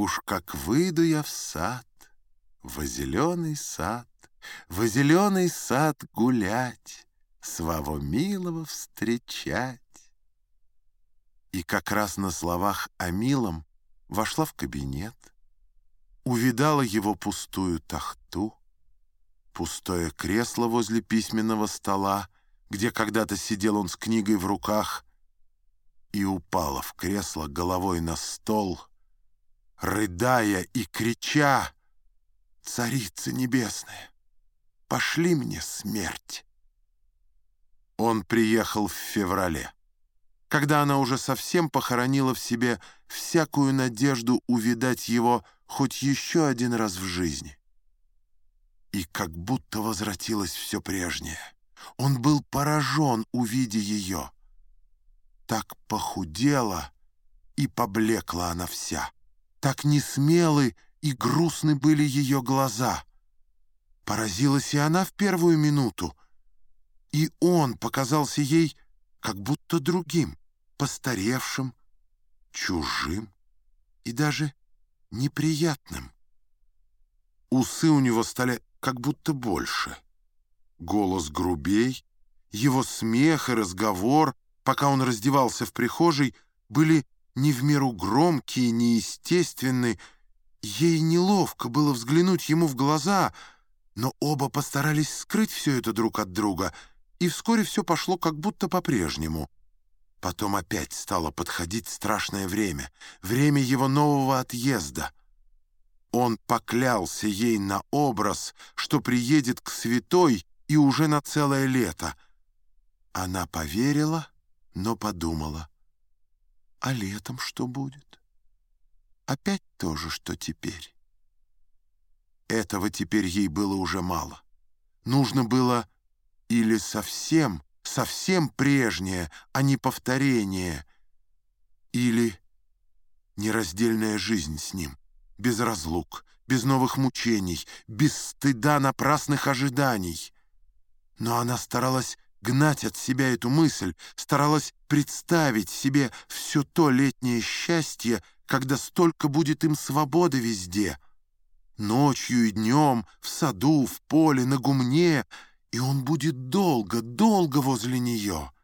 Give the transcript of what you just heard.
Уж как выйду я в сад, во зеленый сад, во зеленый сад гулять, Своего милого встречать. И как раз на словах о милом вошла в кабинет, увидала его пустую тахту, пустое кресло возле письменного стола, где когда-то сидел он с книгой в руках, и упала в кресло головой на стол, рыдая и крича «Царица небесная, пошли мне смерть!» Он приехал в феврале, когда она уже совсем похоронила в себе всякую надежду увидать его хоть еще один раз в жизни. И как будто возвратилось все прежнее. Он был поражен, увидя ее. Так похудела и поблекла она вся. Так несмелы и грустны были ее глаза. Поразилась и она в первую минуту. И он показался ей как будто другим, постаревшим, чужим и даже неприятным. Усы у него стали как будто больше. Голос грубей, его смех и разговор, пока он раздевался в прихожей, были не в меру громкие, неестественные. Ей неловко было взглянуть ему в глаза, но оба постарались скрыть все это друг от друга, и вскоре все пошло как будто по-прежнему. Потом опять стало подходить страшное время, время его нового отъезда. Он поклялся ей на образ, что приедет к святой и уже на целое лето. Она поверила, но подумала. А летом что будет? Опять то же, что теперь. Этого теперь ей было уже мало. Нужно было или совсем, совсем прежнее, а не повторение, или нераздельная жизнь с ним, без разлук, без новых мучений, без стыда напрасных ожиданий. Но она старалась гнать от себя эту мысль, старалась представить себе все то летнее счастье, когда столько будет им свободы везде. Ночью и днем, в саду, в поле, на гумне, и он будет долго, долго возле нее —